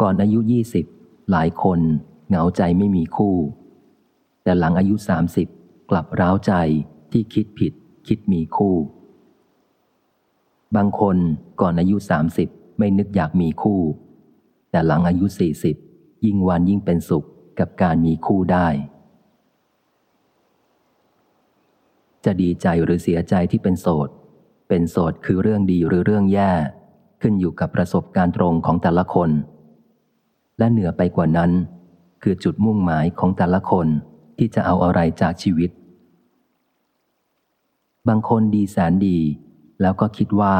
ก่อนอายุยี่สิบหลายคนเหงาใจไม่มีคู่ แต่หลังอายุสามสิบกลับร้าวใจที่คิดผิด คิดมีคู่ บางคนก่อนอายุสามสิบไม่นึกอยากมีคู่ แต่หลังอายุสี่สิบยิ่งวันยิ่งเป็นสุขกับการมีคู่ได้ จะดีใจหรือเสียใจที่เป็นโสด เป็นโสดคือเรื่องดีหรือเรื่องแย่ ขึ้นอยู่กับประสบการณ์ตรงของแต่ละคน และเหนือไปกว่านั้น คือจุดมุ่งหมายของแต่ละคนที่จะเอาอะไรจากชีวิต บางคนดีแสนดี แล้วก็คิดว่า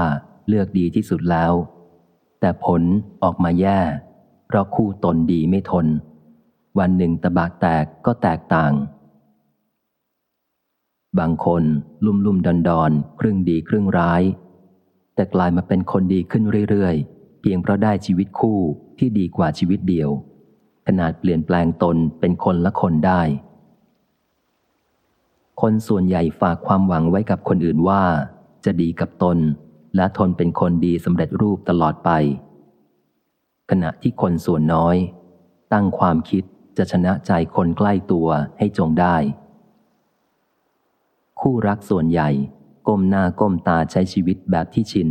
เลือกดีที่สุดแล้ว แต่ผลออกมาแย่ เพราะคู่ตนดีไม่ทน วันหนึ่งตะบากแตกก็แตกต่าง บางคนลุ่มลุ่มดอนดอนครึ่งดีครึ่งร้าย แต่กลายมาเป็นคนดีขึ้นเรื่อยๆ เพียงเพราะได้ชีวิตคู่ที่ดีกว่าชีวิตเดียว ขนาดเปลี่ยนแปลงตนเป็นคนละคนได้ คนส่วนใหญ่ฝากความหวังไว้กับคนอื่นว่า จะดีกับตน และทนเป็นคนดีสำเร็จรูปตลอดไป ขณะที่คนส่วนน้อย ตั้งความคิดจะชนะใจคนใกล้ตัวให้จงได้ คู่รักส่วนใหญ่ ก้มหน้าก้มตาใช้ชีวิตแบบที่ชิน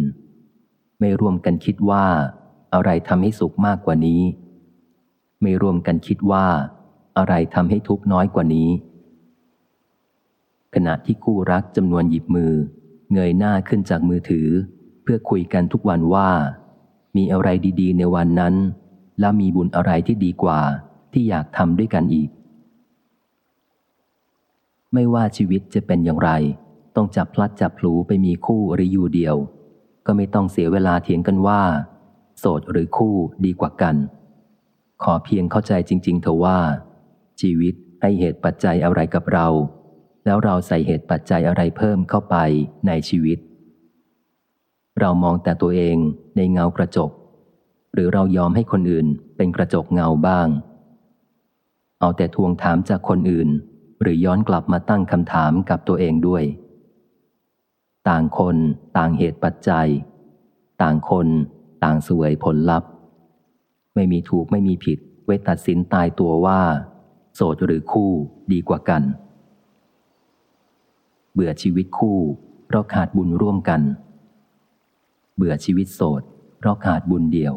ไม่รวมกันคิดว่า อะไรทำให้สุขมากกว่านี้ ไม่รวมกันคิดว่า อะไรทำให้ทุกข์น้อยกว่านี้ ขณะที่คู่รักจำนวนหยิบมือ เงยหน้าขึ้นจากมือถือ เพื่อคุยกันทุกวันว่า มีอะไรดีๆ ในวันนั้น และมีบุญอะไรที่ดีกว่าที่อยากทำด้วยกันอีก ไม่ว่าชีวิตจะเป็นอย่างไร ต้องจับพลัดจับพลูไปมีคู่หรืออยู่เดียว ก็ไม่ต้องเสียเวลาเถียงกันว่า โสดหรือคู่ดีกว่ากัน ขอเพียงเข้าใจจริง ๆ เถอะว่า ชีวิตให้เหตุปัจจัยอะไรกับเรา แล้วเราใส่เหตุปัจจัยอะไรเพิ่มเข้าไปในชีวิต เรามองแต่ตัวเองในเงากระจก หรือเรายอมให้คนอื่นเป็นกระจกเงาบ้าง เอาแต่ทวงถามจากคนอื่น หรือย้อนกลับมาตั้งคำถามกับตัวเองด้วย ต่างคนต่างเหตุปัจจัย ต่างคนต่างสวยผลลัพธ์ ไม่มีถูกไม่มีผิด ไว้ตัดสินตายตัวว่า โสดหรือคู่ดีกว่ากัน เบื่อชีวิตคู่เพราะขาดบุญร่วมกัน เบื่อชีวิตโสดเพราะขาดบุญเดียว